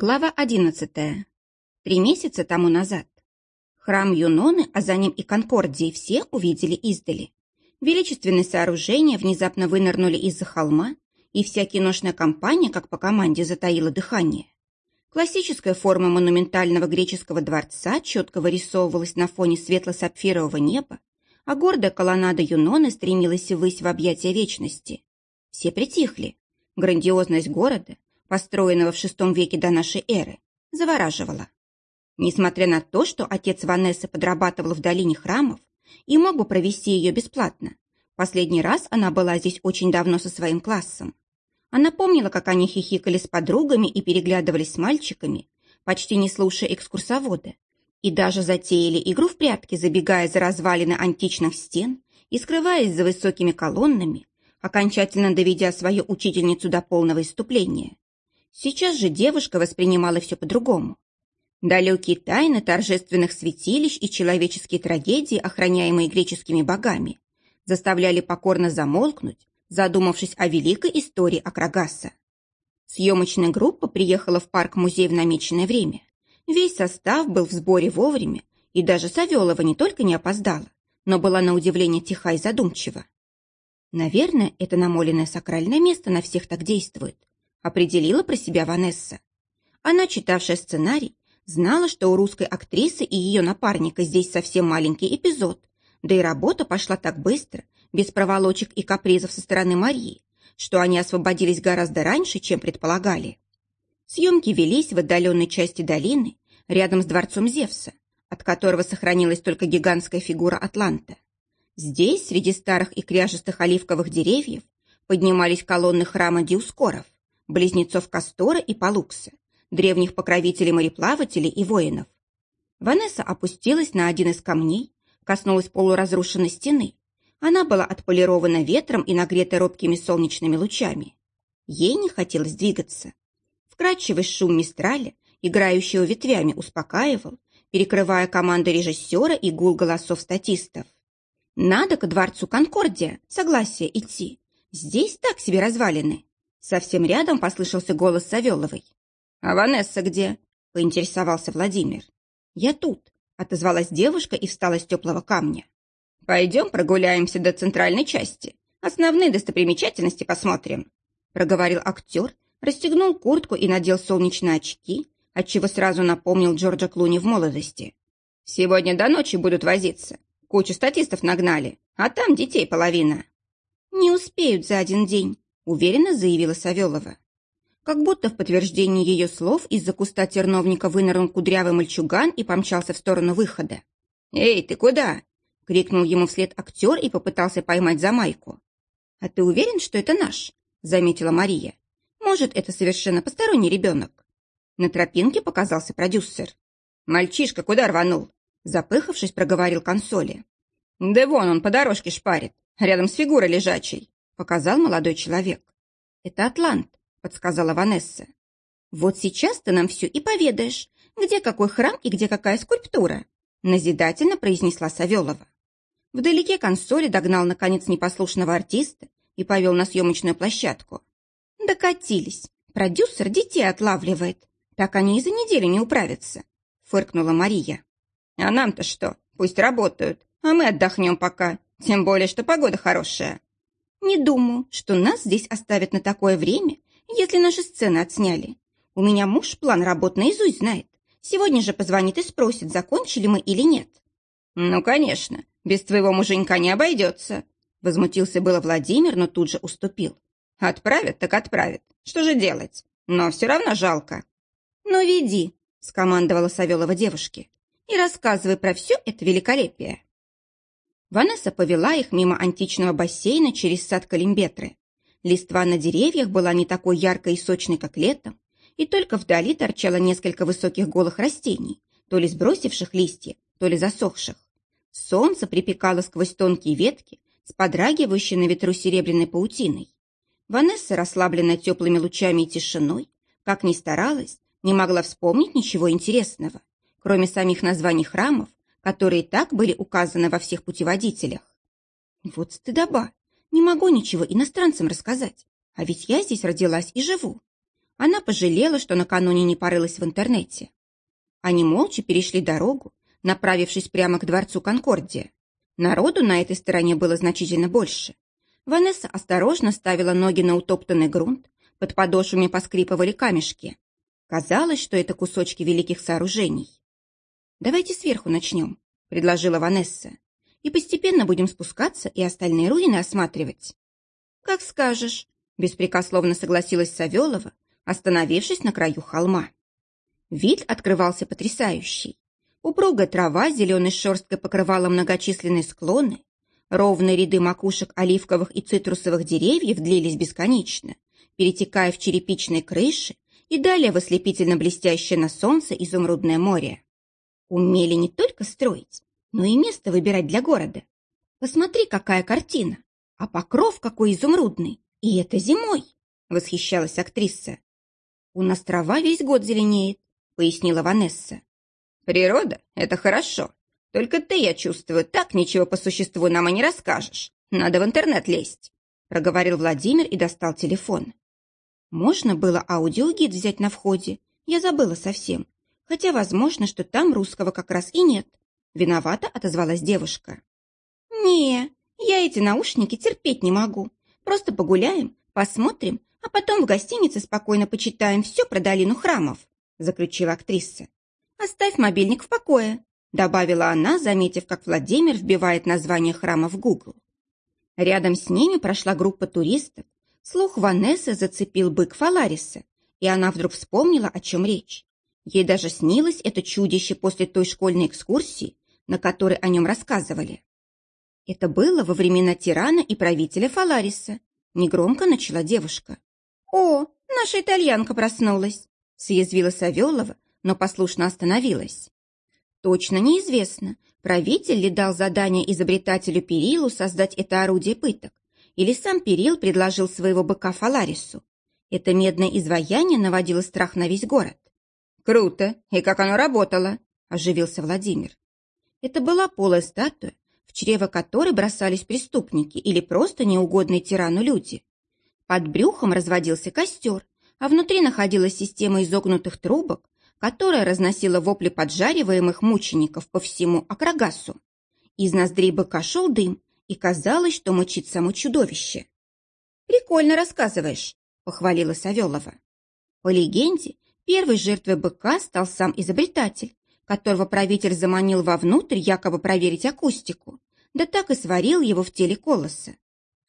Глава одиннадцатая. Три месяца тому назад. Храм Юноны, а за ним и Конкордии все увидели издали. Величественные сооружения внезапно вынырнули из-за холма, и вся киношная компания, как по команде, затаила дыхание. Классическая форма монументального греческого дворца четко вырисовывалась на фоне светло-сапфирового неба, а гордая колоннада Юноны стремилась ввысь в объятия вечности. Все притихли. Грандиозность города, построенного в VI веке до нашей эры, завораживала. Несмотря на то, что отец Ванессы подрабатывал в долине храмов и мог бы провести ее бесплатно, последний раз она была здесь очень давно со своим классом. Она помнила, как они хихикали с подругами и переглядывались с мальчиками, почти не слушая экскурсовода, и даже затеяли игру в прятки, забегая за развалины античных стен и скрываясь за высокими колоннами, окончательно доведя свою учительницу до полного иступления. Сейчас же девушка воспринимала все по-другому. Далекие тайны торжественных святилищ и человеческие трагедии, охраняемые греческими богами, заставляли покорно замолкнуть, задумавшись о великой истории Акрагаса. Съемочная группа приехала в парк-музей в намеченное время. Весь состав был в сборе вовремя, и даже Савелова не только не опоздала, но была на удивление тиха и задумчива. Наверное, это намоленное сакральное место на всех так действует определила про себя Ванесса. Она, читавшая сценарий, знала, что у русской актрисы и ее напарника здесь совсем маленький эпизод, да и работа пошла так быстро, без проволочек и капризов со стороны Марии, что они освободились гораздо раньше, чем предполагали. Съемки велись в отдаленной части долины, рядом с дворцом Зевса, от которого сохранилась только гигантская фигура Атланта. Здесь, среди старых и кряжестых оливковых деревьев, поднимались колонны храма Диускоров близнецов Кастора и Палукса, древних покровителей мореплавателей и воинов. Ванесса опустилась на один из камней, коснулась полуразрушенной стены. Она была отполирована ветром и нагрета робкими солнечными лучами. Ей не хотелось двигаться. Вкрадчивый шум мистраля, играющего ветвями, успокаивал, перекрывая команды режиссера и гул голосов статистов. «Надо к дворцу Конкордия, согласие идти. Здесь так себе развалины. Совсем рядом послышался голос Савеловой. «А Ванесса где?» – поинтересовался Владимир. «Я тут», – отозвалась девушка и встала с теплого камня. «Пойдем прогуляемся до центральной части. Основные достопримечательности посмотрим», – проговорил актер, расстегнул куртку и надел солнечные очки, отчего сразу напомнил Джорджа Клуни в молодости. «Сегодня до ночи будут возиться. Кучу статистов нагнали, а там детей половина». «Не успеют за один день», уверенно заявила Савелова. Как будто в подтверждении ее слов из-за куста терновника вынырнул кудрявый мальчуган и помчался в сторону выхода. «Эй, ты куда?» — крикнул ему вслед актер и попытался поймать за майку. «А ты уверен, что это наш?» — заметила Мария. «Может, это совершенно посторонний ребенок?» На тропинке показался продюсер. «Мальчишка куда рванул?» Запыхавшись, проговорил консоли. «Да вон он по дорожке шпарит, рядом с фигурой лежачей показал молодой человек. «Это Атлант», — подсказала Ванесса. «Вот сейчас ты нам все и поведаешь, где какой храм и где какая скульптура», — назидательно произнесла Савелова. Вдалеке консоли догнал, наконец, непослушного артиста и повел на съемочную площадку. «Докатились. Продюсер детей отлавливает. Так они и за неделю не управятся», — фыркнула Мария. «А нам-то что? Пусть работают, а мы отдохнем пока, тем более, что погода хорошая», не думаю, что нас здесь оставят на такое время, если наши сцены отсняли. У меня муж план работ наизусть знает. Сегодня же позвонит и спросит, закончили мы или нет. Ну, конечно, без твоего муженька не обойдется. Возмутился было Владимир, но тут же уступил. Отправят, так отправят. Что же делать? Но все равно жалко. Ну, веди, скомандовала Савелова девушке, и рассказывай про все это великолепие. Ванесса повела их мимо античного бассейна через сад Калимбетры. Листва на деревьях была не такой яркой и сочной, как летом, и только вдали торчало несколько высоких голых растений, то ли сбросивших листья, то ли засохших. Солнце припекало сквозь тонкие ветки с подрагивающей на ветру серебряной паутиной. Ванесса, расслабленная теплыми лучами и тишиной, как ни старалась, не могла вспомнить ничего интересного, кроме самих названий храмов которые так были указаны во всех путеводителях. Вот стыдоба. Не могу ничего иностранцам рассказать. А ведь я здесь родилась и живу. Она пожалела, что накануне не порылась в интернете. Они молча перешли дорогу, направившись прямо к дворцу Конкордия. Народу на этой стороне было значительно больше. Ванесса осторожно ставила ноги на утоптанный грунт, под подошвами поскрипывали камешки. Казалось, что это кусочки великих сооружений. «Давайте сверху начнем», — предложила Ванесса. «И постепенно будем спускаться и остальные руины осматривать». «Как скажешь», — беспрекословно согласилась Савелова, остановившись на краю холма. Вид открывался потрясающий. Упругая трава зеленой шерсткой покрывала многочисленные склоны, ровные ряды макушек оливковых и цитрусовых деревьев длились бесконечно, перетекая в черепичные крыши и далее в ослепительно блестящее на солнце изумрудное море. Умели не только строить, но и место выбирать для города. Посмотри, какая картина! А покров какой изумрудный! И это зимой! Восхищалась актриса. «У нас трава весь год зеленеет», — пояснила Ванесса. «Природа — это хорошо. Только ты, я чувствую, так ничего по существу нам и не расскажешь. Надо в интернет лезть», — проговорил Владимир и достал телефон. «Можно было аудиогид взять на входе. Я забыла совсем. Хотя возможно, что там русского как раз и нет». Виновата отозвалась девушка. «Не, я эти наушники терпеть не могу. Просто погуляем, посмотрим, а потом в гостинице спокойно почитаем все про долину храмов», заключила актриса. «Оставь мобильник в покое», добавила она, заметив, как Владимир вбивает название храма в Google. Рядом с ними прошла группа туристов. Слух Ванессы зацепил бык Фалариса, и она вдруг вспомнила, о чем речь. Ей даже снилось это чудище после той школьной экскурсии, на которой о нем рассказывали. Это было во времена тирана и правителя Фалариса, негромко начала девушка. «О, наша итальянка проснулась!» — съязвила Савелова, но послушно остановилась. Точно неизвестно, правитель ли дал задание изобретателю Перилу создать это орудие пыток, или сам Перил предложил своего быка Фаларису. Это медное изваяние наводило страх на весь город. «Круто! И как оно работало?» – оживился Владимир. Это была полая статуя, в чрево которой бросались преступники или просто неугодные тирану люди. Под брюхом разводился костер, а внутри находилась система изогнутых трубок, которая разносила вопли поджариваемых мучеников по всему Акрагасу. Из ноздрей быка шел дым, и казалось, что мучит само чудовище. «Прикольно рассказываешь», — похвалила Савелова. По легенде, первой жертвой быка стал сам изобретатель, которого правитель заманил вовнутрь якобы проверить акустику, да так и сварил его в теле колоса.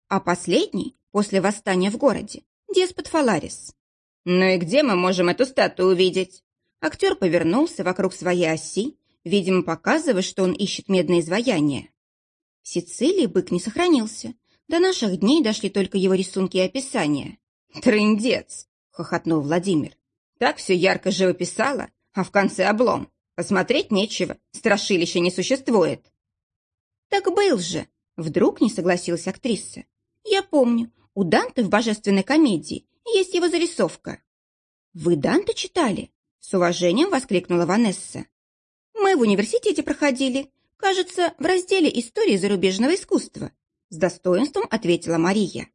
А последний, после восстания в городе, деспот Фаларис. «Ну и где мы можем эту статую увидеть?» Актер повернулся вокруг своей оси, видимо, показывая, что он ищет медное изваяние. В Сицилии бык не сохранился. До наших дней дошли только его рисунки и описания. «Трындец!» — хохотнул Владимир. «Так все ярко живописало, а в конце облом. Посмотреть нечего, страшилища не существует». «Так был же!» — вдруг не согласилась актриса. Я помню, у Данте в «Божественной комедии» есть его зарисовка. «Вы Данте читали?» — с уважением воскликнула Ванесса. «Мы в университете проходили, кажется, в разделе «Истории зарубежного искусства», — с достоинством ответила Мария.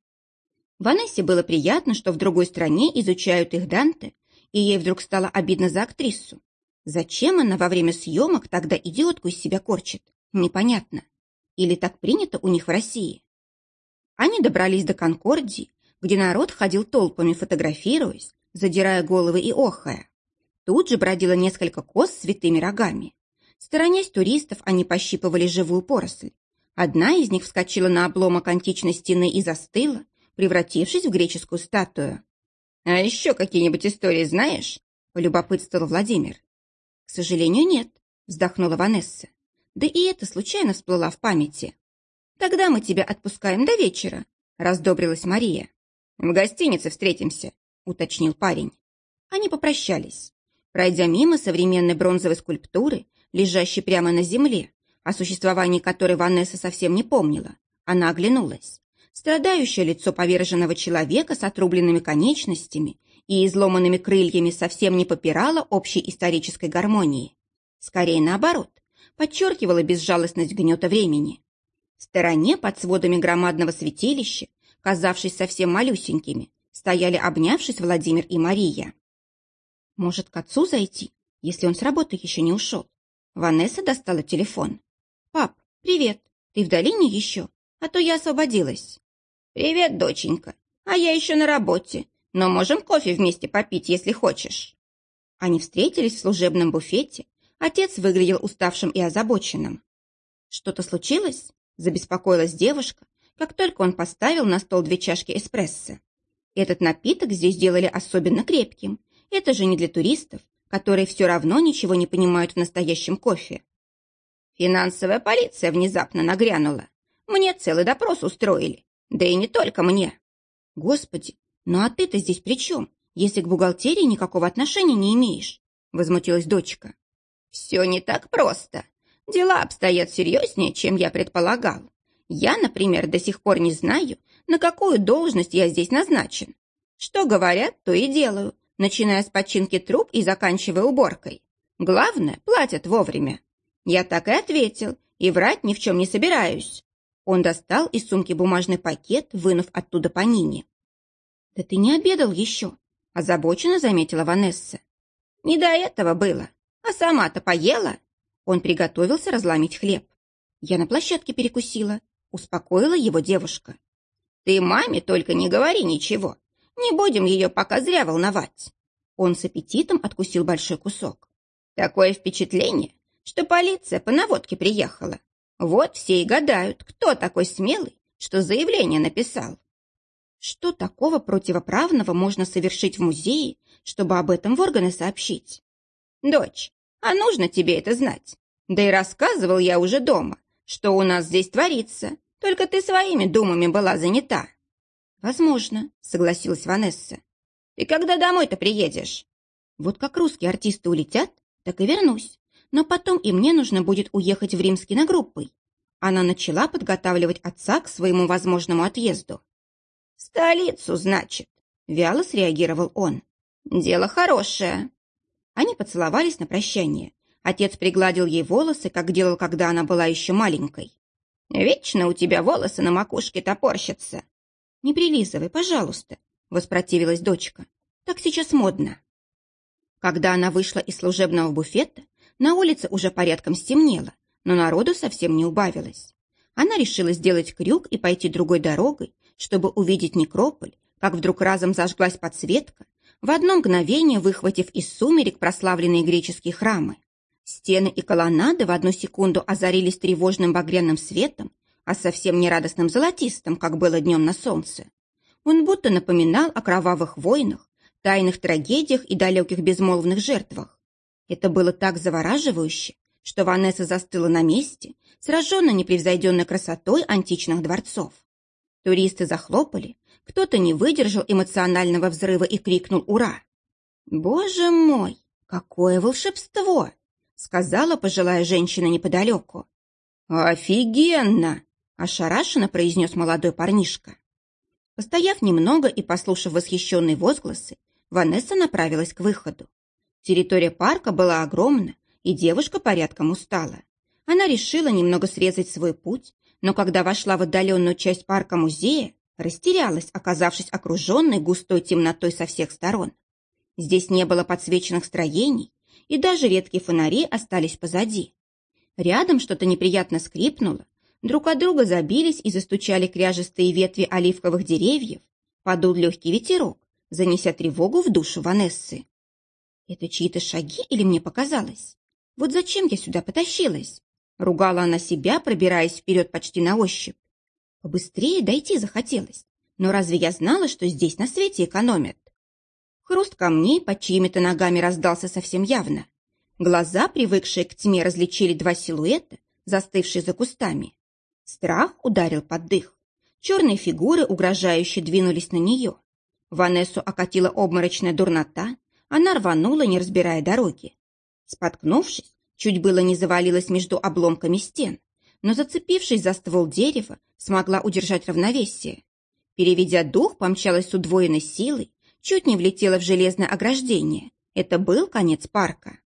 Ванессе было приятно, что в другой стране изучают их Данте, и ей вдруг стало обидно за актрису. Зачем она во время съемок тогда идиотку из себя корчит? Непонятно. Или так принято у них в России? Они добрались до Конкордии, где народ ходил толпами, фотографируясь, задирая головы и охая. Тут же бродило несколько коз с святыми рогами. Сторонясь туристов, они пощипывали живую поросль. Одна из них вскочила на обломок античной стены и застыла, превратившись в греческую статую. «А еще какие-нибудь истории знаешь?» – полюбопытствовал Владимир. «К сожалению, нет», – вздохнула Ванесса. «Да и это случайно всплыла в памяти». «Тогда мы тебя отпускаем до вечера», — раздобрилась Мария. «В гостинице встретимся», — уточнил парень. Они попрощались. Пройдя мимо современной бронзовой скульптуры, лежащей прямо на земле, о существовании которой Ванесса совсем не помнила, она оглянулась. Страдающее лицо поверженного человека с отрубленными конечностями и изломанными крыльями совсем не попирало общей исторической гармонии. Скорее наоборот, подчеркивало безжалостность гнета времени. В стороне, под сводами громадного святилища, казавшись совсем малюсенькими, стояли обнявшись Владимир и Мария. «Может, к отцу зайти, если он с работы еще не ушел?» Ванесса достала телефон. «Пап, привет. Ты в долине еще? А то я освободилась». «Привет, доченька. А я еще на работе. Но можем кофе вместе попить, если хочешь». Они встретились в служебном буфете. Отец выглядел уставшим и озабоченным. «Что-то случилось?» – забеспокоилась девушка, как только он поставил на стол две чашки эспрессо. Этот напиток здесь делали особенно крепким. Это же не для туристов, которые все равно ничего не понимают в настоящем кофе. Финансовая полиция внезапно нагрянула. Мне целый допрос устроили. Да и не только мне. Господи, ну а ты-то здесь при чем, если к бухгалтерии никакого отношения не имеешь? Возмутилась дочка. Все не так просто. Дела обстоят серьезнее, чем я предполагал. Я, например, до сих пор не знаю, на какую должность я здесь назначен. Что говорят, то и делаю, начиная с починки труб и заканчивая уборкой. Главное, платят вовремя. Я так и ответил, и врать ни в чем не собираюсь. Он достал из сумки бумажный пакет, вынув оттуда панини. «Да ты не обедал еще», – озабоченно заметила Ванесса. «Не до этого было. А сама-то поела?» Он приготовился разломить хлеб. Я на площадке перекусила, успокоила его девушка. «Ты маме только не говори ничего. Не будем ее пока зря волновать». Он с аппетитом откусил большой кусок. «Такое впечатление, что полиция по наводке приехала. Вот все и гадают, кто такой смелый, что заявление написал. Что такого противоправного можно совершить в музее, чтобы об этом в органы сообщить? Дочь, а нужно тебе это знать. Да и рассказывал я уже дома, что у нас здесь творится, только ты своими думами была занята». «Возможно», — согласилась Ванесса. «Ты когда домой-то приедешь?» «Вот как русские артисты улетят, так и вернусь. Но потом и мне нужно будет уехать в Римский на группой». Она начала подготавливать отца к своему возможному отъезду. «Столицу, значит», — вяло среагировал он. «Дело хорошее». Они поцеловались на прощание. Отец пригладил ей волосы, как делал, когда она была еще маленькой. Вечно у тебя волосы на макушке топорщатся. Не прилизывай, пожалуйста, воспротивилась дочка. Так сейчас модно. Когда она вышла из служебного буфета, на улице уже порядком стемнело, но народу совсем не убавилось. Она решила сделать крюк и пойти другой дорогой, чтобы увидеть некрополь, как вдруг разом зажглась подсветка, в одно мгновение выхватив из сумерек прославленные греческие храмы. Стены и колоннады в одну секунду озарились тревожным багряным светом, а совсем не радостным золотистым, как было днем на солнце. Он будто напоминал о кровавых войнах, тайных трагедиях и далеких безмолвных жертвах. Это было так завораживающе, что Ванесса застыла на месте, сраженная непревзойденной красотой античных дворцов. Туристы захлопали, кто-то не выдержал эмоционального взрыва и крикнул «Ура!». «Боже мой, какое волшебство!» сказала пожилая женщина неподалеку. «Офигенно!» – ошарашенно произнес молодой парнишка. Постояв немного и послушав восхищенные возгласы, Ванесса направилась к выходу. Территория парка была огромна, и девушка порядком устала. Она решила немного срезать свой путь, но когда вошла в отдаленную часть парка-музея, растерялась, оказавшись окруженной густой темнотой со всех сторон. Здесь не было подсвеченных строений, и даже редкие фонари остались позади. Рядом что-то неприятно скрипнуло, друг от друга забились и застучали кряжестые ветви оливковых деревьев, подул легкий ветерок, занеся тревогу в душу Ванессы. Это чьи-то шаги или мне показалось? Вот зачем я сюда потащилась? Ругала она себя, пробираясь вперед почти на ощупь. Побыстрее дойти захотелось. Но разве я знала, что здесь на свете экономят? Хруст камней под чьими-то ногами раздался совсем явно. Глаза, привыкшие к тьме, различили два силуэта, застывшие за кустами. Страх ударил под дых. Черные фигуры угрожающе двинулись на нее. Ванессу окатила обморочная дурнота, она рванула, не разбирая дороги. Споткнувшись, чуть было не завалилась между обломками стен, но, зацепившись за ствол дерева, смогла удержать равновесие. Переведя дух, помчалась с удвоенной силой, чуть не влетела в железное ограждение. Это был конец парка.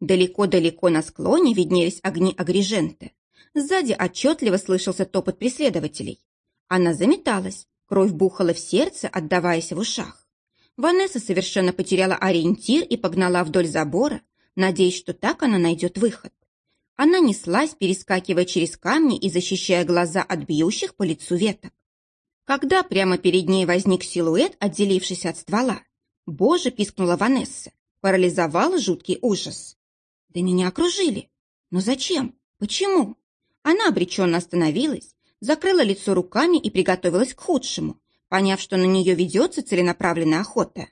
Далеко-далеко на склоне виднелись огни агрижента. Сзади отчетливо слышался топот преследователей. Она заметалась, Кровь бухала в сердце, отдаваясь в ушах. Ванесса совершенно потеряла ориентир и погнала вдоль забора, надеясь, что так она найдет выход. Она неслась, перескакивая через камни и защищая глаза от бьющих по лицу веток. Когда прямо перед ней возник силуэт, отделившийся от ствола, «Боже!» — пискнула Ванесса, парализовала жуткий ужас. «Да меня окружили! Но зачем? Почему?» Она обреченно остановилась, закрыла лицо руками и приготовилась к худшему, поняв, что на нее ведется целенаправленная охота.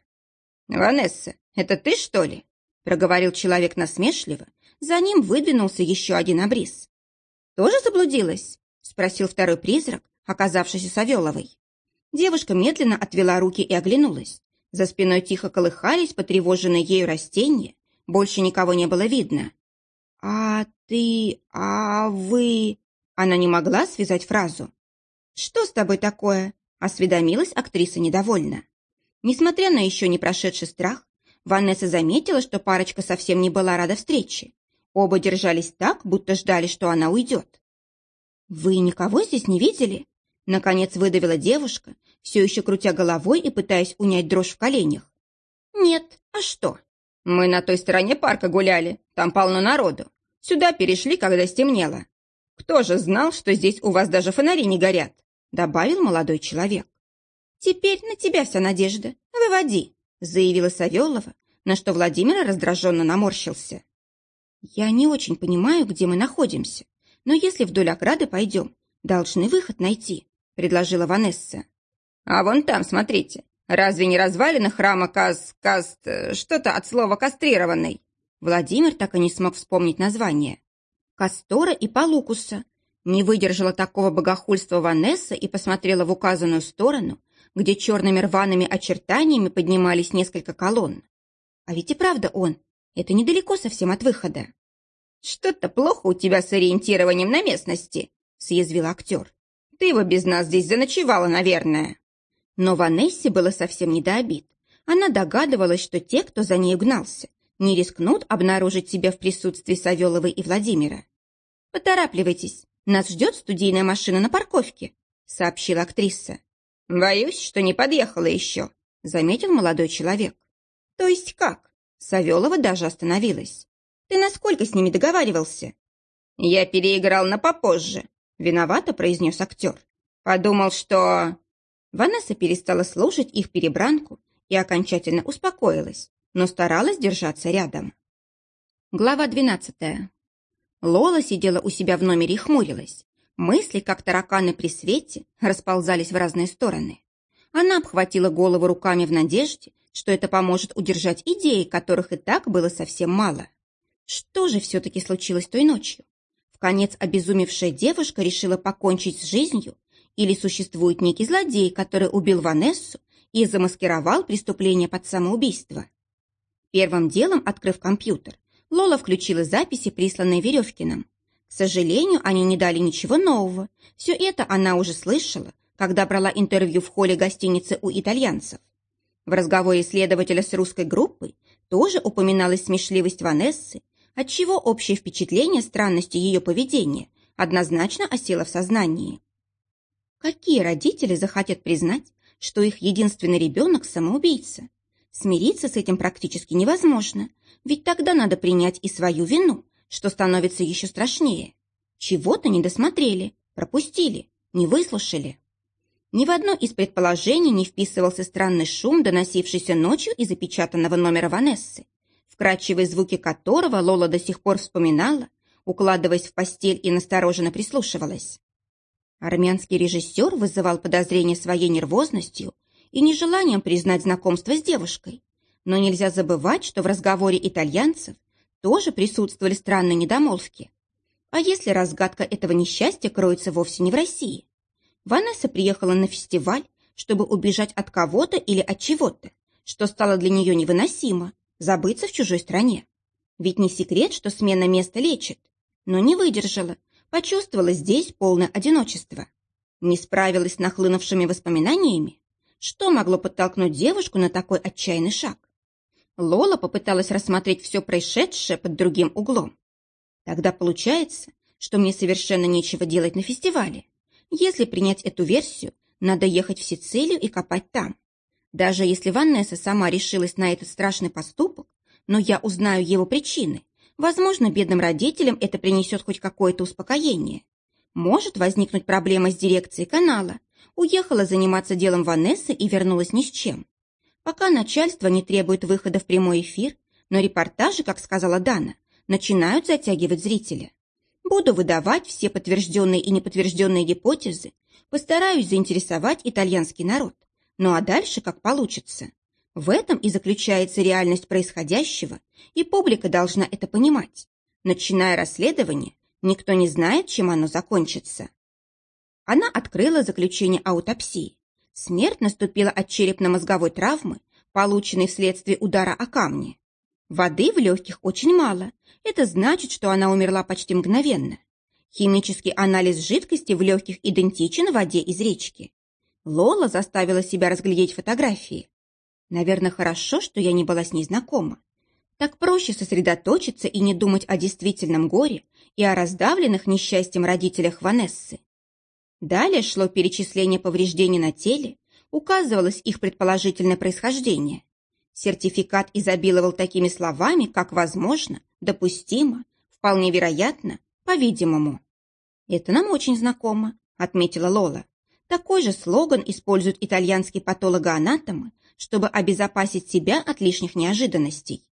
«Ванесса, это ты, что ли?» — проговорил человек насмешливо. За ним выдвинулся еще один обрис. «Тоже заблудилась?» — спросил второй призрак, оказавшийся Савеловой. Девушка медленно отвела руки и оглянулась. За спиной тихо колыхались потревоженные ею растения, больше никого не было видно. «А ты... а вы...» Она не могла связать фразу. «Что с тобой такое?» — осведомилась актриса недовольно. Несмотря на еще не прошедший страх, Ванесса заметила, что парочка совсем не была рада встрече. Оба держались так, будто ждали, что она уйдет. «Вы никого здесь не видели?» Наконец выдавила девушка, все еще крутя головой и пытаясь унять дрожь в коленях. «Нет, а что? Мы на той стороне парка гуляли, там полно народу. Сюда перешли, когда стемнело. Кто же знал, что здесь у вас даже фонари не горят?» Добавил молодой человек. «Теперь на тебя вся надежда. Выводи», заявила Савелова, на что Владимир раздраженно наморщился. «Я не очень понимаю, где мы находимся, но если вдоль ограды пойдем, должны выход найти», предложила Ванесса. «А вон там, смотрите, разве не развалины храма Каз... Каст... что-то от слова «кастрированный»?» Владимир так и не смог вспомнить название. «Кастора и Палукуса». Не выдержала такого богохульства Ванесса и посмотрела в указанную сторону, где черными рваными очертаниями поднимались несколько колонн. А ведь и правда он. Это недалеко совсем от выхода. «Что-то плохо у тебя с ориентированием на местности», — съязвил актер. «Ты его без нас здесь заночевала, наверное». Но Ванессе было совсем не до обид. Она догадывалась, что те, кто за ней гнался, не рискнут обнаружить себя в присутствии Савеловой и Владимира. «Поторапливайтесь, нас ждет студийная машина на парковке», — сообщила актриса. «Боюсь, что не подъехала еще», — заметил молодой человек. «То есть как?» Савелова даже остановилась. «Ты насколько с ними договаривался?» «Я переиграл на попозже», — виновато произнес актер. «Подумал, что...» Ванесса перестала слушать их перебранку и окончательно успокоилась, но старалась держаться рядом. Глава двенадцатая. Лола сидела у себя в номере и хмурилась. Мысли, как тараканы при свете, расползались в разные стороны. Она обхватила голову руками в надежде, что это поможет удержать идеи, которых и так было совсем мало. Что же все-таки случилось той ночью? В конец обезумевшая девушка решила покончить с жизнью или существует некий злодей, который убил Ванессу и замаскировал преступление под самоубийство? Первым делом, открыв компьютер, Лола включила записи, присланные Веревкиным. К сожалению, они не дали ничего нового. Все это она уже слышала, когда брала интервью в холле гостиницы у итальянцев. В разговоре следователя с русской группой тоже упоминалась смешливость Ванессы, отчего общее впечатление странности ее поведения однозначно осело в сознании. Какие родители захотят признать, что их единственный ребенок – самоубийца? Смириться с этим практически невозможно, ведь тогда надо принять и свою вину, что становится еще страшнее. Чего-то не досмотрели, пропустили, не выслушали. Ни в одно из предположений не вписывался странный шум, доносившийся ночью из запечатанного номера Ванессы, вкрадчивые звуки которого Лола до сих пор вспоминала, укладываясь в постель и настороженно прислушивалась. Армянский режиссер вызывал подозрение своей нервозностью и нежеланием признать знакомство с девушкой. Но нельзя забывать, что в разговоре итальянцев тоже присутствовали странные недомолвки. А если разгадка этого несчастья кроется вовсе не в России? Ванесса приехала на фестиваль, чтобы убежать от кого-то или от чего-то, что стало для нее невыносимо, забыться в чужой стране. Ведь не секрет, что смена места лечит. Но не выдержала, почувствовала здесь полное одиночество. Не справилась с нахлынувшими воспоминаниями. Что могло подтолкнуть девушку на такой отчаянный шаг? Лола попыталась рассмотреть все происшедшее под другим углом. Тогда получается, что мне совершенно нечего делать на фестивале. Если принять эту версию, Надо ехать в Сицилию и копать там. Даже если Ванесса сама решилась на этот страшный поступок, но я узнаю его причины, возможно, бедным родителям это принесет хоть какое-то успокоение. Может возникнуть проблема с дирекцией канала. Уехала заниматься делом Ванессы и вернулась ни с чем. Пока начальство не требует выхода в прямой эфир, но репортажи, как сказала Дана, начинают затягивать зрителя. Буду выдавать все подтвержденные и неподтвержденные гипотезы, постараюсь заинтересовать итальянский народ. Ну а дальше как получится. В этом и заключается реальность происходящего, и публика должна это понимать. Начиная расследование, никто не знает, чем оно закончится. Она открыла заключение аутопсии. Смерть наступила от черепно-мозговой травмы, полученной вследствие удара о камни. Воды в легких очень мало. Это значит, что она умерла почти мгновенно. Химический анализ жидкости в легких идентичен воде из речки. Лола заставила себя разглядеть фотографии. Наверное, хорошо, что я не была с ней знакома. Так проще сосредоточиться и не думать о действительном горе и о раздавленных несчастьем родителях Ванессы. Далее шло перечисление повреждений на теле, указывалось их предположительное происхождение. Сертификат изобиловал такими словами, как «возможно», «допустимо», «вполне вероятно», «по-видимому». «Это нам очень знакомо», — отметила Лола. Такой же слоган используют итальянские патологоанатомы, чтобы обезопасить себя от лишних неожиданностей.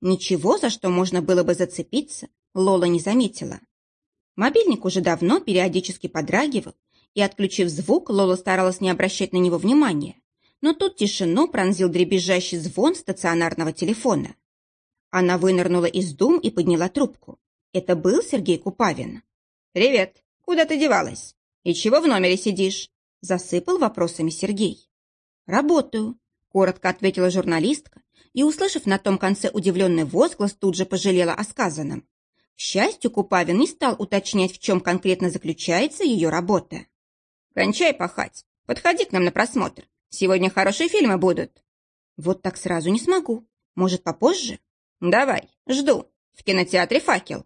Ничего, за что можно было бы зацепиться, Лола не заметила. Мобильник уже давно периодически подрагивал, и, отключив звук, Лола старалась не обращать на него внимания но тут тишину пронзил дребезжащий звон стационарного телефона. Она вынырнула из дум и подняла трубку. Это был Сергей Купавин. «Привет! Куда ты девалась? И чего в номере сидишь?» Засыпал вопросами Сергей. «Работаю», — коротко ответила журналистка и, услышав на том конце удивленный возглас, тут же пожалела о сказанном. К счастью, Купавин не стал уточнять, в чем конкретно заключается ее работа. «Кончай пахать. Подходи к нам на просмотр. Сегодня хорошие фильмы будут». «Вот так сразу не смогу. Может, попозже?» «Давай, жду. В кинотеатре «Факел».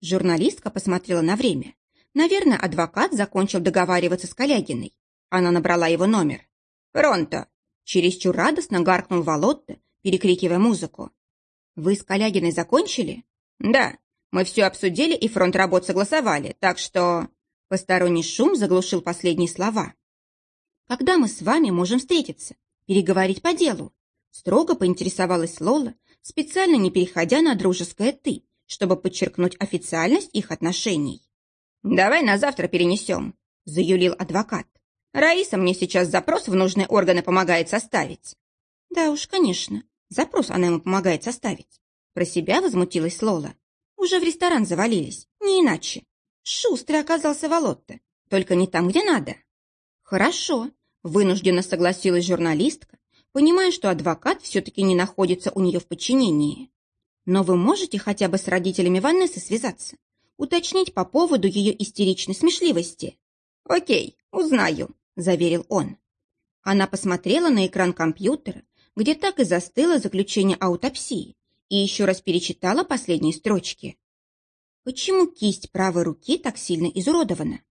Журналистка посмотрела на время. Наверное, адвокат закончил договариваться с Калягиной. Она набрала его номер. «Пронто!» Чересчур радостно гаркнул Володда, перекрикивая музыку. «Вы с Калягиной закончили?» «Да, мы все обсудили и фронт работ согласовали, так что...» Посторонний шум заглушил последние слова. Когда мы с вами можем встретиться, переговорить по делу?» Строго поинтересовалась Лола, специально не переходя на дружеское «ты», чтобы подчеркнуть официальность их отношений. «Давай на завтра перенесем», — заюлил адвокат. «Раиса мне сейчас запрос в нужные органы помогает составить». «Да уж, конечно, запрос она ему помогает составить». Про себя возмутилась Лола. «Уже в ресторан завалились, не иначе. Шустрый оказался Волотта, только не там, где надо». «Хорошо», – вынужденно согласилась журналистка, понимая, что адвокат все-таки не находится у нее в подчинении. «Но вы можете хотя бы с родителями Ванессы связаться, уточнить по поводу ее истеричной смешливости?» «Окей, узнаю», – заверил он. Она посмотрела на экран компьютера, где так и застыло заключение аутопсии, и еще раз перечитала последние строчки. Почему кисть правой руки так сильно изуродована?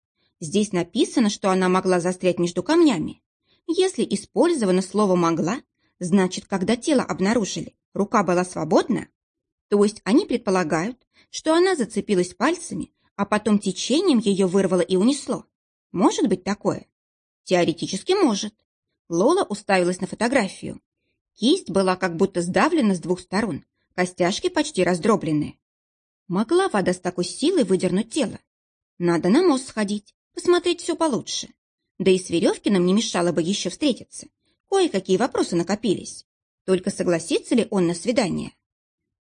Здесь написано, что она могла застрять между камнями. Если использовано слово «могла», значит, когда тело обнаружили, рука была свободна? То есть они предполагают, что она зацепилась пальцами, а потом течением ее вырвало и унесло. Может быть такое? Теоретически может. Лола уставилась на фотографию. Кисть была как будто сдавлена с двух сторон, костяшки почти раздроблены. Могла вода с такой силой выдернуть тело? Надо на мост сходить, посмотреть все получше. Да и с Веревкиным не мешало бы еще встретиться. Кое-какие вопросы накопились. Только согласится ли он на свидание?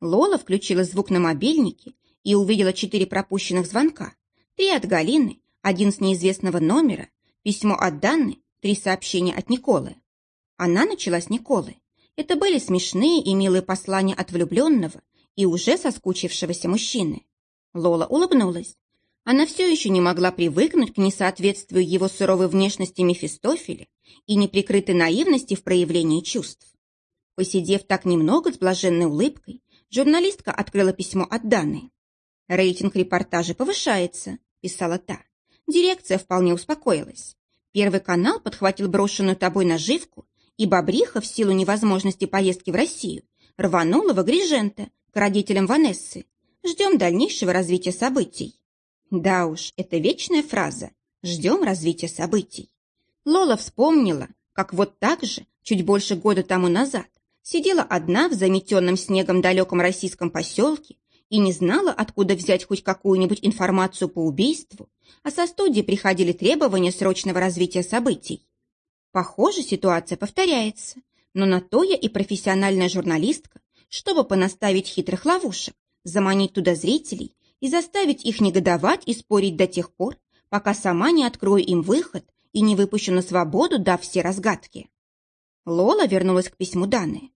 Лола включила звук на мобильнике и увидела четыре пропущенных звонка. Три от Галины, один с неизвестного номера, письмо от Данны, три сообщения от Николы. Она начала с Николы. Это были смешные и милые послания от влюбленного и уже соскучившегося мужчины. Лола улыбнулась. Она все еще не могла привыкнуть к несоответствию его суровой внешности Мефистофеля и неприкрытой наивности в проявлении чувств. Посидев так немного с блаженной улыбкой, журналистка открыла письмо от Даны. «Рейтинг репортажа повышается», – писала та. Дирекция вполне успокоилась. Первый канал подхватил брошенную тобой наживку, и Бобриха в силу невозможности поездки в Россию рванула в Агрижента к родителям Ванессы. Ждем дальнейшего развития событий. Да уж, это вечная фраза. Ждем развития событий. Лола вспомнила, как вот так же, чуть больше года тому назад, сидела одна в заметенном снегом далеком российском поселке и не знала, откуда взять хоть какую-нибудь информацию по убийству, а со студии приходили требования срочного развития событий. Похоже, ситуация повторяется, но на то я и профессиональная журналистка, чтобы понаставить хитрых ловушек, заманить туда зрителей и заставить их негодовать и спорить до тех пор, пока сама не открою им выход и не выпущу на свободу, дав все разгадки. Лола вернулась к письму Даны.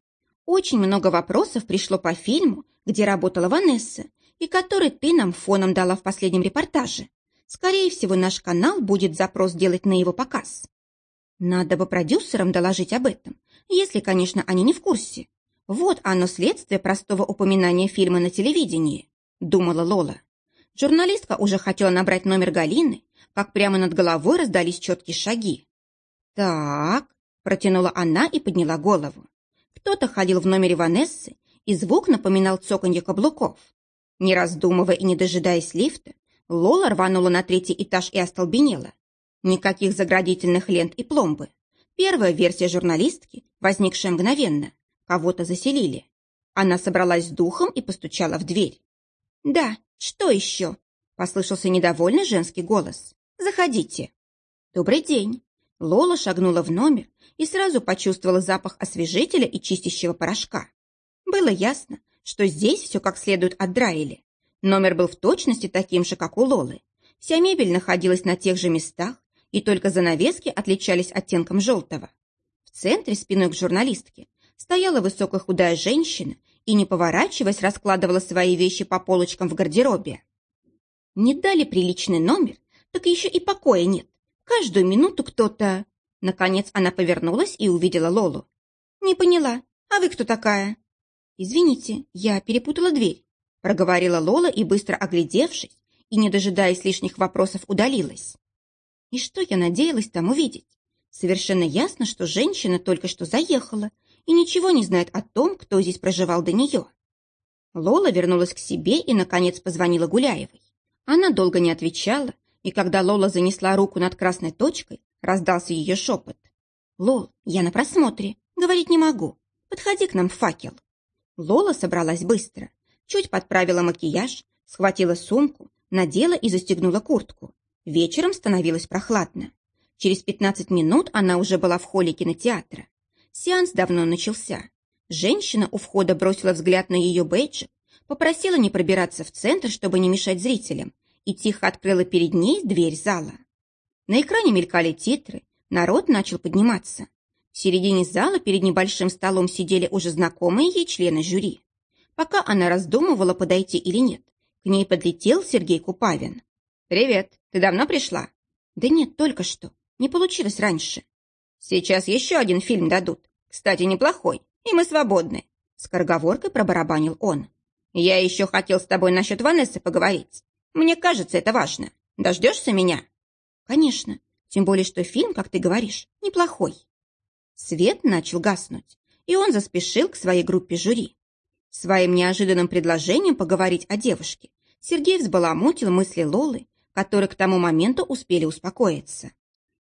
Очень много вопросов пришло по фильму, где работала Ванесса, и который ты нам фоном дала в последнем репортаже. Скорее всего, наш канал будет запрос делать на его показ. Надо бы продюсерам доложить об этом, если, конечно, они не в курсе. Вот оно следствие простого упоминания фильма на телевидении, думала Лола. Журналистка уже хотела набрать номер Галины, как прямо над головой раздались четкие шаги. «Так», — протянула она и подняла голову. Кто-то ходил в номере Ванессы, и звук напоминал цоканье каблуков. Не раздумывая и не дожидаясь лифта, Лола рванула на третий этаж и остолбенела. Никаких заградительных лент и пломбы. Первая версия журналистки, возникшая мгновенно. Кого-то заселили. Она собралась с духом и постучала в дверь. «Да, что еще?» – послышался недовольный женский голос. «Заходите». «Добрый день». Лола шагнула в номер и сразу почувствовала запах освежителя и чистящего порошка. Было ясно, что здесь все как следует отдраили. Номер был в точности таким же, как у Лолы. Вся мебель находилась на тех же местах, и только занавески отличались оттенком желтого. В центре, спиной к журналистке, стояла высокая худая женщина и, не поворачиваясь, раскладывала свои вещи по полочкам в гардеробе. Не дали приличный номер, так еще и покоя нет. Каждую минуту кто-то... Наконец она повернулась и увидела Лолу. «Не поняла. А вы кто такая?» «Извините, я перепутала дверь проговорила Лола и, быстро оглядевшись и, не дожидаясь лишних вопросов, удалилась. И что я надеялась там увидеть? Совершенно ясно, что женщина только что заехала и ничего не знает о том, кто здесь проживал до нее. Лола вернулась к себе и, наконец, позвонила Гуляевой. Она долго не отвечала, и когда Лола занесла руку над красной точкой, раздался ее шепот. «Лол, я на просмотре, говорить не могу. Подходи к нам факел». Лола собралась быстро чуть подправила макияж, схватила сумку, надела и застегнула куртку. Вечером становилось прохладно. Через 15 минут она уже была в холле кинотеатра. Сеанс давно начался. Женщина у входа бросила взгляд на ее бейджик, попросила не пробираться в центр, чтобы не мешать зрителям, и тихо открыла перед ней дверь зала. На экране мелькали титры, народ начал подниматься. В середине зала перед небольшим столом сидели уже знакомые ей члены жюри. Пока она раздумывала, подойти или нет, к ней подлетел Сергей Купавин. «Привет, ты давно пришла?» «Да нет, только что. Не получилось раньше». «Сейчас еще один фильм дадут. Кстати, неплохой, и мы свободны», — скороговоркой пробарабанил он. «Я еще хотел с тобой насчет Ванессы поговорить. Мне кажется, это важно. Дождешься меня?» «Конечно. Тем более, что фильм, как ты говоришь, неплохой». Свет начал гаснуть, и он заспешил к своей группе жюри. Своим неожиданным предложением поговорить о девушке Сергей взбаламутил мысли Лолы, которые к тому моменту успели успокоиться.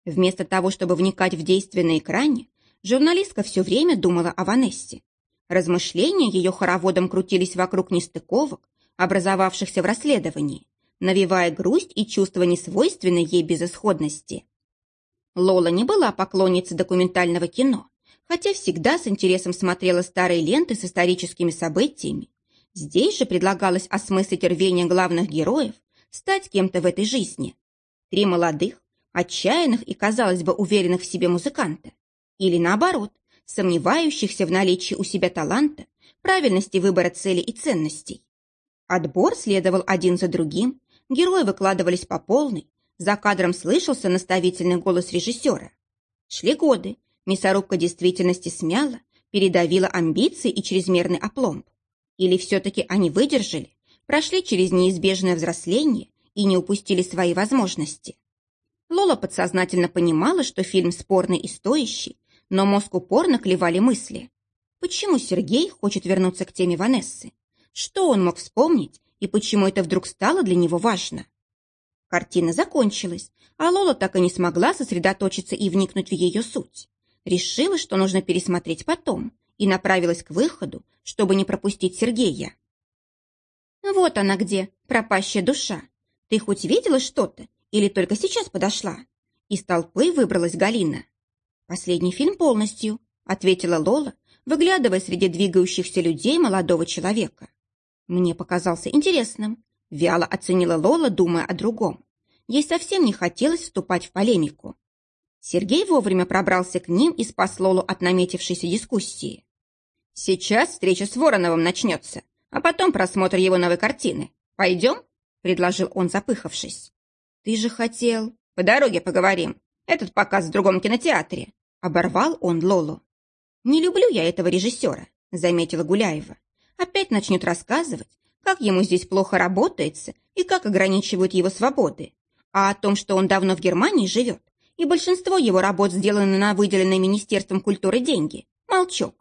Вместо того, чтобы вникать в действие на экране, журналистка все время думала о Ванессе. Размышления ее хороводом крутились вокруг нестыковок, образовавшихся в расследовании, навевая грусть и чувство несвойственной ей безысходности. Лола не была поклонницей документального кино, хотя всегда с интересом смотрела старые ленты с историческими событиями. Здесь же предлагалось осмыслить рвение главных героев, стать кем-то в этой жизни. Три молодых, отчаянных и, казалось бы, уверенных в себе музыканта. Или наоборот, сомневающихся в наличии у себя таланта, правильности выбора целей и ценностей. Отбор следовал один за другим, герои выкладывались по полной, за кадром слышался наставительный голос режиссера. Шли годы, Мясорубка действительности смяла, передавила амбиции и чрезмерный опломб. Или все-таки они выдержали, прошли через неизбежное взросление и не упустили свои возможности. Лола подсознательно понимала, что фильм спорный и стоящий, но мозг упорно клевали мысли. Почему Сергей хочет вернуться к теме Ванессы? Что он мог вспомнить и почему это вдруг стало для него важно? Картина закончилась, а Лола так и не смогла сосредоточиться и вникнуть в ее суть. Решила, что нужно пересмотреть потом, и направилась к выходу, чтобы не пропустить Сергея. «Вот она где, пропащая душа. Ты хоть видела что-то или только сейчас подошла?» Из толпы выбралась Галина. «Последний фильм полностью», — ответила Лола, выглядывая среди двигающихся людей молодого человека. Мне показался интересным. Вяло оценила Лола, думая о другом. Ей совсем не хотелось вступать в полемику. Сергей вовремя пробрался к ним и спас Лолу от наметившейся дискуссии. «Сейчас встреча с Вороновым начнется, а потом просмотр его новой картины. Пойдем?» — предложил он, запыхавшись. «Ты же хотел...» «По дороге поговорим. Этот показ в другом кинотеатре». Оборвал он Лолу. «Не люблю я этого режиссера», — заметила Гуляева. «Опять начнет рассказывать, как ему здесь плохо работается и как ограничивают его свободы. А о том, что он давно в Германии живет, и большинство его работ сделаны на выделенные Министерством культуры деньги, молчок.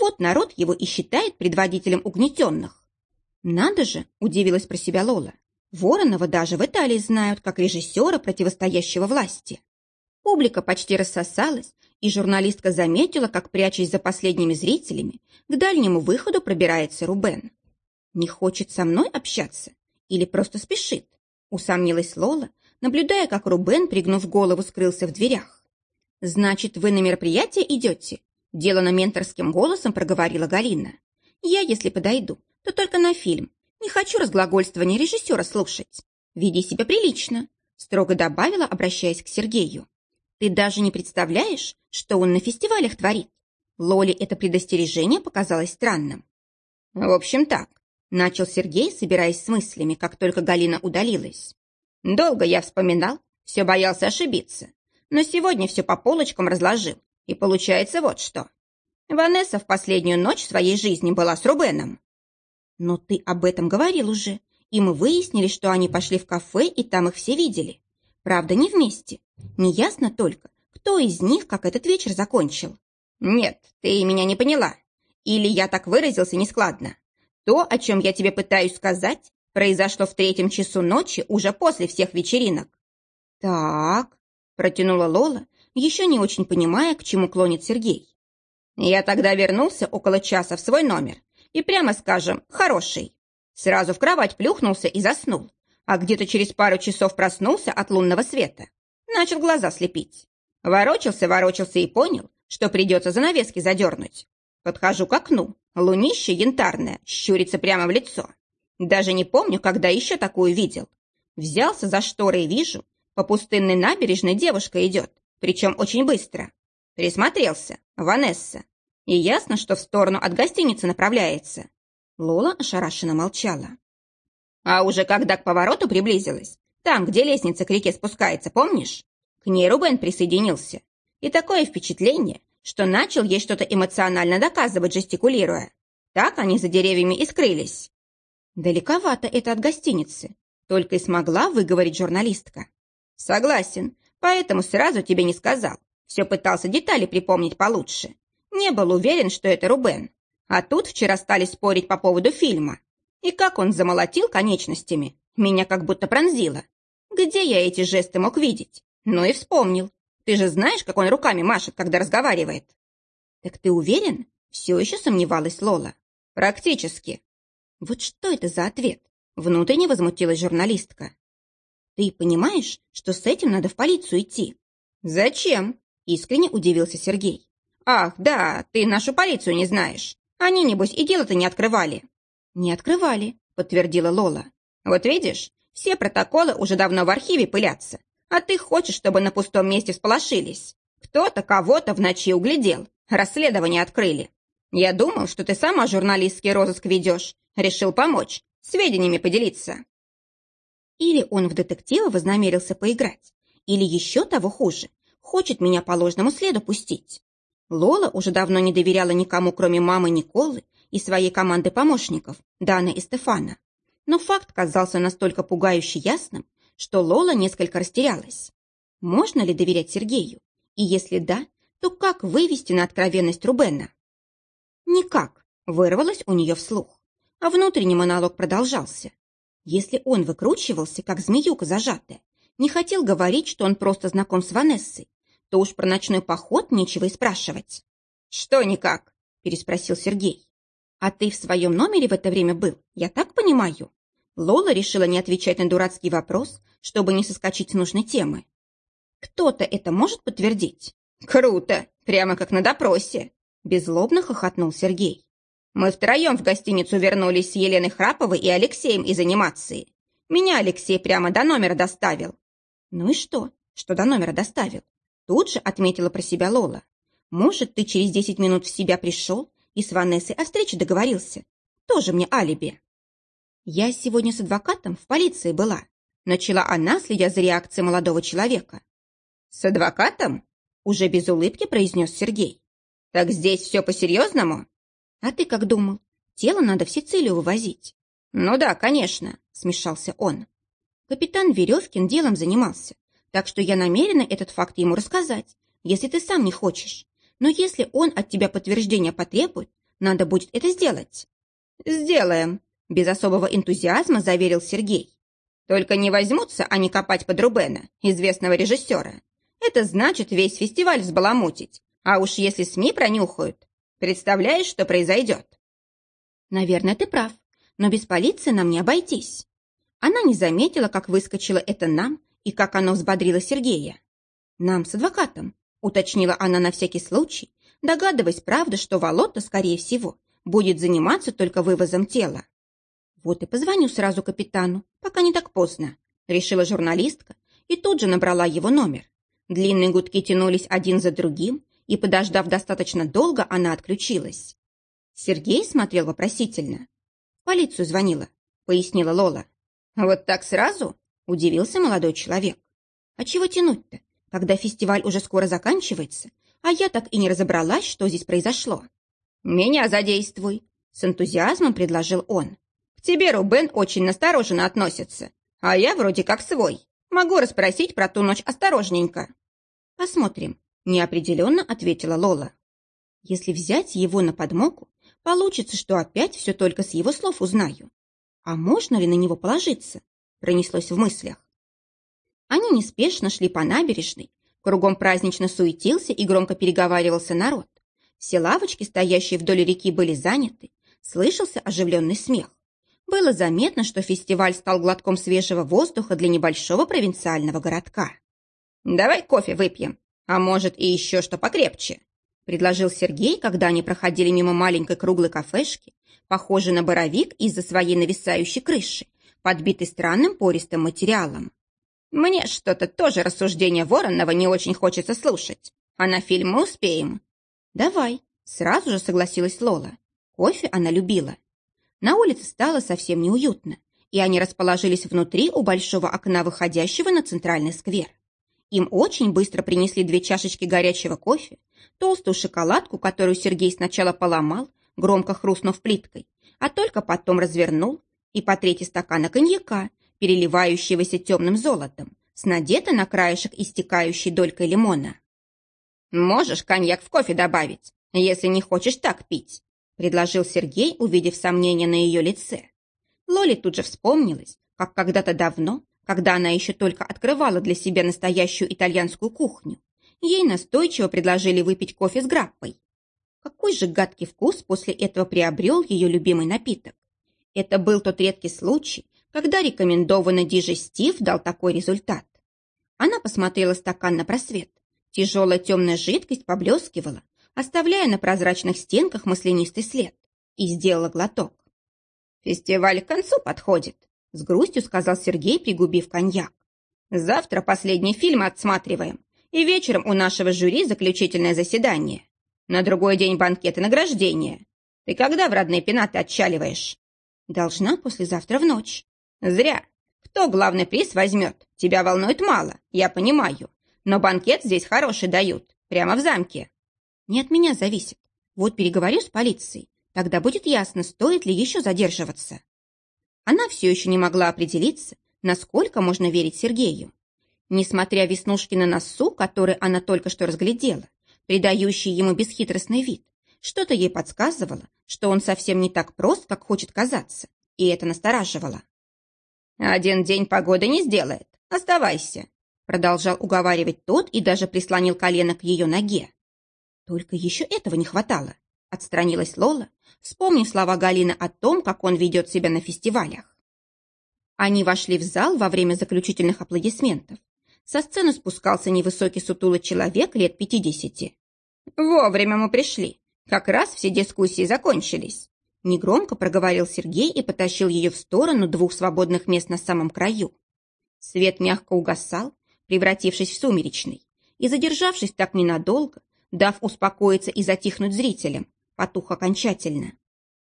Вот народ его и считает предводителем угнетенных. Надо же, удивилась про себя Лола. Воронова даже в Италии знают как режиссера, противостоящего власти. Публика почти рассосалась, и журналистка заметила, как, прячась за последними зрителями, к дальнему выходу пробирается Рубен. «Не хочет со мной общаться? Или просто спешит?» усомнилась Лола, наблюдая, как Рубен, пригнув голову, скрылся в дверях. «Значит, вы на мероприятие идете?» Делано менторским голосом проговорила Галина. «Я, если подойду, то только на фильм. Не хочу разглагольствования режиссера слушать. Веди себя прилично», строго добавила, обращаясь к Сергею. «Ты даже не представляешь, что он на фестивалях творит?» Лоле это предостережение показалось странным. «В общем, так», — начал Сергей, собираясь с мыслями, как только Галина удалилась. «Долго я вспоминал, все боялся ошибиться, но сегодня все по полочкам разложил и получается вот что. Ванесса в последнюю ночь своей жизни была с Рубеном. Но ты об этом говорил уже, и мы выяснили, что они пошли в кафе, и там их все видели. Правда, не вместе. Неясно только, кто из них как этот вечер закончил. Нет, ты меня не поняла. Или я так выразился нескладно. То, о чем я тебе пытаюсь сказать, произошло в третьем часу ночи уже после всех вечеринок. Так, протянула Лола, еще не очень понимая, к чему клонит Сергей. Я тогда вернулся около часа в свой номер и, прямо скажем, хороший. Сразу в кровать плюхнулся и заснул, а где-то через пару часов проснулся от лунного света. Начал глаза слепить. Ворочался, ворочался и понял, что придется занавески задернуть. Подхожу к окну, лунище янтарное, щурится прямо в лицо. Даже не помню, когда еще такую видел. Взялся за шторы и вижу, по пустынной набережной девушка идет, причем очень быстро. Присмотрелся. Ванесса. И ясно, что в сторону от гостиницы направляется. Лола ошарашенно молчала. А уже когда к повороту приблизилась, там, где лестница к реке спускается, помнишь? К ней Рубен присоединился. И такое впечатление, что начал ей что-то эмоционально доказывать, жестикулируя. Так они за деревьями и скрылись. Далековато это от гостиницы, только и смогла выговорить журналистка. Согласен, Поэтому сразу тебе не сказал. Все пытался детали припомнить получше. Не был уверен, что это Рубен. А тут вчера стали спорить по поводу фильма. И как он замолотил конечностями, меня как будто пронзило. Где я эти жесты мог видеть? Ну и вспомнил. Ты же знаешь, как он руками машет, когда разговаривает. Так ты уверен? Все еще сомневалась Лола. Практически. Вот что это за ответ? Внутренне возмутилась журналистка. Ты понимаешь, что с этим надо в полицию идти? Зачем? Искренне удивился Сергей. Ах, да, ты нашу полицию не знаешь. Они, небось, и дело-то не открывали. Не открывали, подтвердила Лола. Вот видишь, все протоколы уже давно в архиве пылятся, а ты хочешь, чтобы на пустом месте всполошились. Кто-то кого-то в ночи углядел, расследование открыли. Я думал, что ты сама журналистский розыск ведешь, решил помочь, сведениями поделиться. Или он в детектива вознамерился поиграть, или еще того хуже, хочет меня по ложному следу пустить. Лола уже давно не доверяла никому, кроме мамы Николы и своей команды помощников, Даны и Стефана. Но факт казался настолько пугающе ясным, что Лола несколько растерялась. Можно ли доверять Сергею? И если да, то как вывести на откровенность Рубена? Никак, вырвалось у нее вслух. А внутренний монолог продолжался. Если он выкручивался, как змеюка зажатая, не хотел говорить, что он просто знаком с Ванессой, то уж про ночной поход нечего и спрашивать. «Что никак?» – переспросил Сергей. «А ты в своем номере в это время был, я так понимаю?» Лола решила не отвечать на дурацкий вопрос, чтобы не соскочить с нужной темы. «Кто-то это может подтвердить?» «Круто! Прямо как на допросе!» Беззлобно хохотнул Сергей. Мы втроем в гостиницу вернулись с Еленой Храповой и Алексеем из анимации. Меня Алексей прямо до номера доставил. Ну и что, что до номера доставил? Тут же отметила про себя Лола. Может, ты через десять минут в себя пришел и с Ванессой о встрече договорился? Тоже мне алиби. Я сегодня с адвокатом в полиции была. Начала она, следя за реакцией молодого человека. С адвокатом? Уже без улыбки произнес Сергей. Так здесь все по-серьезному? А ты как думал? Тело надо в Сицилию вывозить. Ну да, конечно, смешался он. Капитан Веревкин делом занимался, так что я намерена этот факт ему рассказать, если ты сам не хочешь. Но если он от тебя подтверждения потребует, надо будет это сделать. Сделаем, без особого энтузиазма заверил Сергей. Только не возьмутся они копать под Рубена, известного режиссера. Это значит весь фестиваль взбаламутить. А уж если СМИ пронюхают, Представляешь, что произойдет?» «Наверное, ты прав, но без полиции нам не обойтись». Она не заметила, как выскочила это нам и как оно взбодрило Сергея. «Нам с адвокатом», — уточнила она на всякий случай, догадываясь, правда, что Волота, скорее всего, будет заниматься только вывозом тела. «Вот и позвоню сразу капитану, пока не так поздно», — решила журналистка и тут же набрала его номер. Длинные гудки тянулись один за другим, и, подождав достаточно долго, она отключилась. Сергей смотрел вопросительно. «В полицию звонила», — пояснила Лола. «Вот так сразу?» — удивился молодой человек. «А чего тянуть-то, когда фестиваль уже скоро заканчивается, а я так и не разобралась, что здесь произошло?» «Меня задействуй», — с энтузиазмом предложил он. «К тебе Рубен очень настороженно относится, а я вроде как свой. Могу расспросить про ту ночь осторожненько». «Посмотрим», неопределенно ответила Лола. Если взять его на подмогу, получится, что опять все только с его слов узнаю. А можно ли на него положиться? Пронеслось в мыслях. Они неспешно шли по набережной, кругом празднично суетился и громко переговаривался народ. Все лавочки, стоящие вдоль реки, были заняты, слышался оживленный смех. Было заметно, что фестиваль стал глотком свежего воздуха для небольшого провинциального городка. «Давай кофе выпьем», «А может, и еще что покрепче?» – предложил Сергей, когда они проходили мимо маленькой круглой кафешки, похожей на боровик из-за своей нависающей крыши, подбитой странным пористым материалом. «Мне что-то тоже рассуждение Воронова не очень хочется слушать. А на фильм мы успеем». «Давай», – сразу же согласилась Лола. Кофе она любила. На улице стало совсем неуютно, и они расположились внутри у большого окна, выходящего на центральный сквер. Им очень быстро принесли две чашечки горячего кофе, толстую шоколадку, которую Сергей сначала поломал, громко хрустнув плиткой, а только потом развернул, и по третий стакана коньяка, переливающегося темным золотом, с надетой на краешек истекающей долькой лимона. «Можешь коньяк в кофе добавить, если не хочешь так пить», предложил Сергей, увидев сомнение на ее лице. Лоли тут же вспомнилась, как когда-то давно когда она еще только открывала для себя настоящую итальянскую кухню, ей настойчиво предложили выпить кофе с граппой. Какой же гадкий вкус после этого приобрел ее любимый напиток. Это был тот редкий случай, когда рекомендованный дижестив дал такой результат. Она посмотрела стакан на просвет. Тяжелая темная жидкость поблескивала, оставляя на прозрачных стенках маслянистый след, и сделала глоток. «Фестиваль к концу подходит», с грустью сказал Сергей, пригубив коньяк. Завтра последний фильм отсматриваем. И вечером у нашего жюри заключительное заседание. На другой день банкет и награждение. Ты когда в родные пенаты отчаливаешь? Должна послезавтра в ночь. Зря. Кто главный приз возьмет? Тебя волнует мало, я понимаю. Но банкет здесь хороший дают. Прямо в замке. Не от меня зависит. Вот переговорю с полицией. Тогда будет ясно, стоит ли еще задерживаться. Она все еще не могла определиться, насколько можно верить Сергею. Несмотря веснушки на носу, которые она только что разглядела, придающие ему бесхитростный вид, что-то ей подсказывало, что он совсем не так прост, как хочет казаться, и это настораживало. «Один день погоды не сделает. Оставайся», продолжал уговаривать тот и даже прислонил колено к ее ноге. Только еще этого не хватало. Отстранилась Лола, вспомнив слова Галины о том, как он ведет себя на фестивалях. Они вошли в зал во время заключительных аплодисментов. Со сцены спускался невысокий сутулый человек лет пятидесяти. «Вовремя мы пришли. Как раз все дискуссии закончились». Негромко проговорил Сергей и потащил ее в сторону двух свободных мест на самом краю. Свет мягко угасал, превратившись в сумеречный, и, задержавшись так ненадолго, дав успокоиться и затихнуть зрителям, потух окончательно.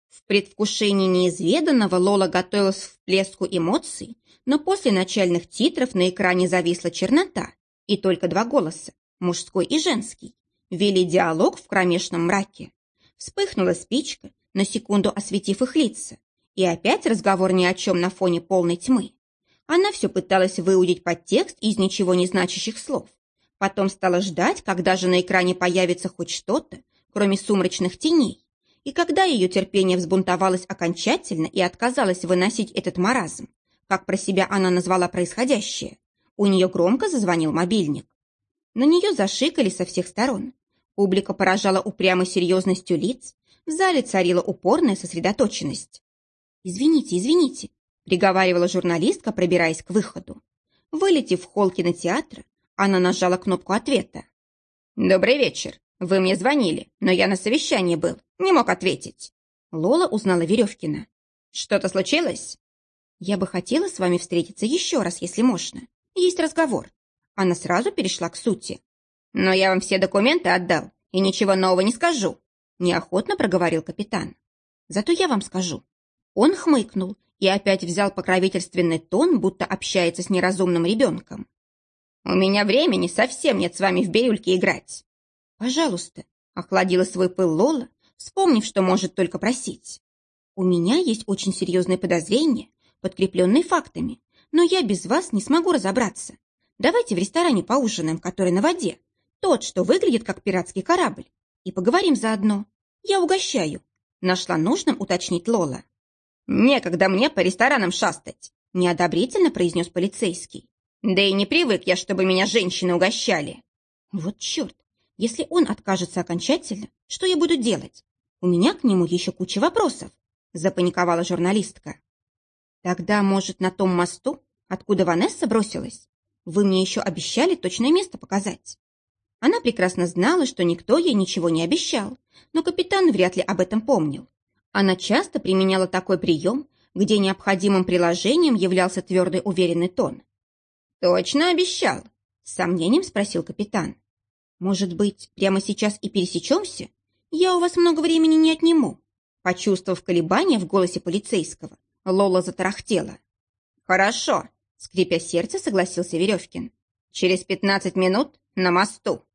В предвкушении неизведанного Лола готовилась в всплеску эмоций, но после начальных титров на экране зависла чернота, и только два голоса, мужской и женский, вели диалог в кромешном мраке. Вспыхнула спичка, на секунду осветив их лица, и опять разговор ни о чем на фоне полной тьмы. Она все пыталась выудить подтекст из ничего не значащих слов. Потом стала ждать, когда же на экране появится хоть что-то, кроме сумрачных теней. И когда ее терпение взбунтовалось окончательно и отказалось выносить этот маразм, как про себя она назвала происходящее, у нее громко зазвонил мобильник. На нее зашикали со всех сторон. Публика поражала упрямой серьезностью лиц, в зале царила упорная сосредоточенность. «Извините, извините», приговаривала журналистка, пробираясь к выходу. Вылетев в холл кинотеатра, она нажала кнопку ответа. «Добрый вечер. Вы мне звонили, но я на совещании был, не мог ответить». Лола узнала Веревкина. «Что-то случилось?» «Я бы хотела с вами встретиться еще раз, если можно. Есть разговор». Она сразу перешла к сути. «Но я вам все документы отдал, и ничего нового не скажу», неохотно проговорил капитан. «Зато я вам скажу». Он хмыкнул и опять взял покровительственный тон, будто общается с неразумным ребенком. «У меня времени совсем нет с вами в бирюльке играть». «Пожалуйста», — охладила свой пыл Лола, вспомнив, что может только просить. «У меня есть очень серьезные подозрения, подкрепленные фактами, но я без вас не смогу разобраться. Давайте в ресторане поужинаем, который на воде, тот, что выглядит как пиратский корабль, и поговорим заодно. Я угощаю», — нашла нужным уточнить Лола. «Некогда мне по ресторанам шастать», — неодобрительно произнес полицейский. «Да и не привык я, чтобы меня женщины угощали». «Вот черт! Если он откажется окончательно, что я буду делать? У меня к нему еще куча вопросов», — запаниковала журналистка. «Тогда, может, на том мосту, откуда Ванесса бросилась? Вы мне еще обещали точное место показать». Она прекрасно знала, что никто ей ничего не обещал, но капитан вряд ли об этом помнил. Она часто применяла такой прием, где необходимым приложением являлся твердый уверенный тон. «Точно обещал?» — с сомнением спросил капитан. «Может быть, прямо сейчас и пересечемся? Я у вас много времени не отниму». Почувствовав колебания в голосе полицейского, Лола затарахтела. «Хорошо», — скрипя сердце, согласился Веревкин. «Через пятнадцать минут на мосту».